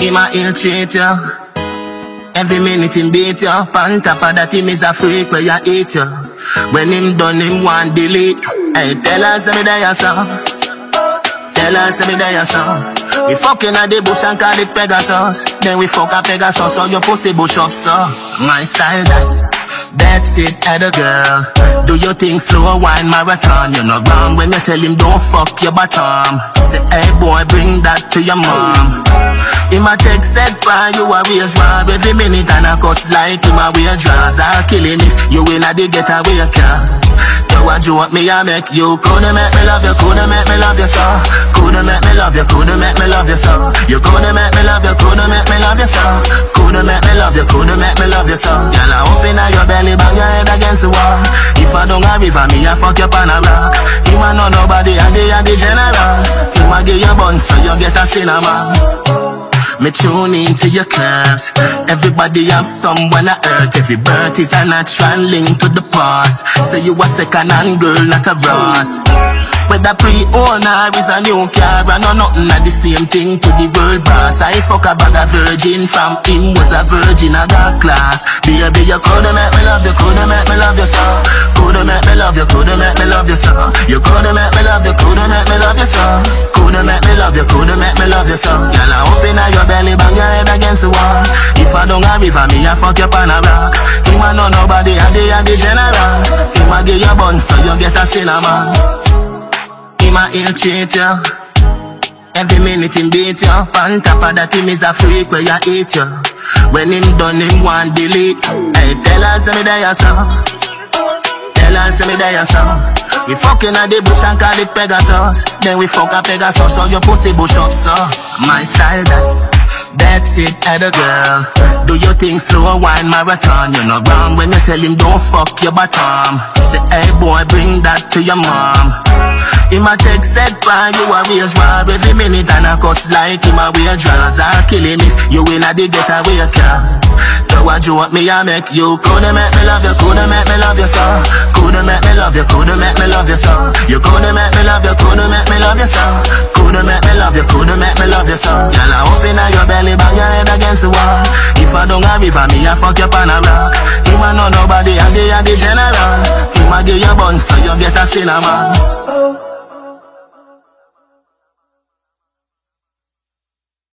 Him a ill treat you. Every minute him beat you. On top of that him is a freak where you eat you. When him done him want delete. Hey, tell say me there so. Tell her say me there so. We fucking at the bush and call it Pegasus. Then we fuck a Pegasus so your pussy bush up so. My style that. That's it, at a girl. Do your thing slow, wine marathon. You're not wrong when you tell him don't fuck your bottom. Say, hey boy, bring that to your mom. Him a text said fine, you a wage rob every minute and a cuss like him a wear draws. I'll kill him if you in a the getaway car. You a joke me, I make you. Coulda make me love you, coulda make me love you so Coulda make me love you, coulda make me love you so You coulda make me love you, coulda make me love you so Coulda make me love you, coulda make me love you so Girl, I open up your belly, bang your head against the wall. If I don't have river, me I fuck you on a rock. You a know nobody, I the, I the general You a give your bun, so you get a cinema me tune into your curves. Everybody have someone on earth. Every birth is a natural link to the past. Say you a second hand girl, not a brass. Whether pre-owner is a new car, I know nothing at the same thing to the world boss. I fuck a bag of virgin from him was a virgin, I got class. Baby, you coulda make me love you, coulda make me love you so. Coulda make me love you, coulda make me love you so. You coulda make me love you, coulda make me love you so. Coulda make me love you, coulda make me love you so. Girl, I open up your belly, bang your head against the wall. If I don't have river, me I fuck you on a rock. Him a know nobody, I the, I the general. Him a give you bun, so you get a cinnamon. Him a ill treat. Every minute him beat you. On top of that him is a freak where you eat you. When him done him want delete. Hey, tell her say me there so. Tell her say me there so. We fucking at the bush and call it Pegasus. Then we fuck a Pegasus so your pussy bush up so. My style that. That's it, at a girl. Do your thing slow, wine marathon. You're not wrong when you tell him don't fuck your bottom. Say, hey boy, bring that to your mom. Him a text said fine, you a wage rob every minute and a cuss like him a wear. I'll kill him if you in a the getaway car. You joke me, I make you. Coulda make me love you, coulda make me love you so Coulda make me love you, coulda make me love you so You coulda make me love you, coulda make me love you so Coulda make me love you, coulda make me love you so Girl, I open up your belly, bang your head against the wall. If I don't have river, me I fuck you on a rock. Him a know nobody, I the, I the a give you bun, so you get a cinnamon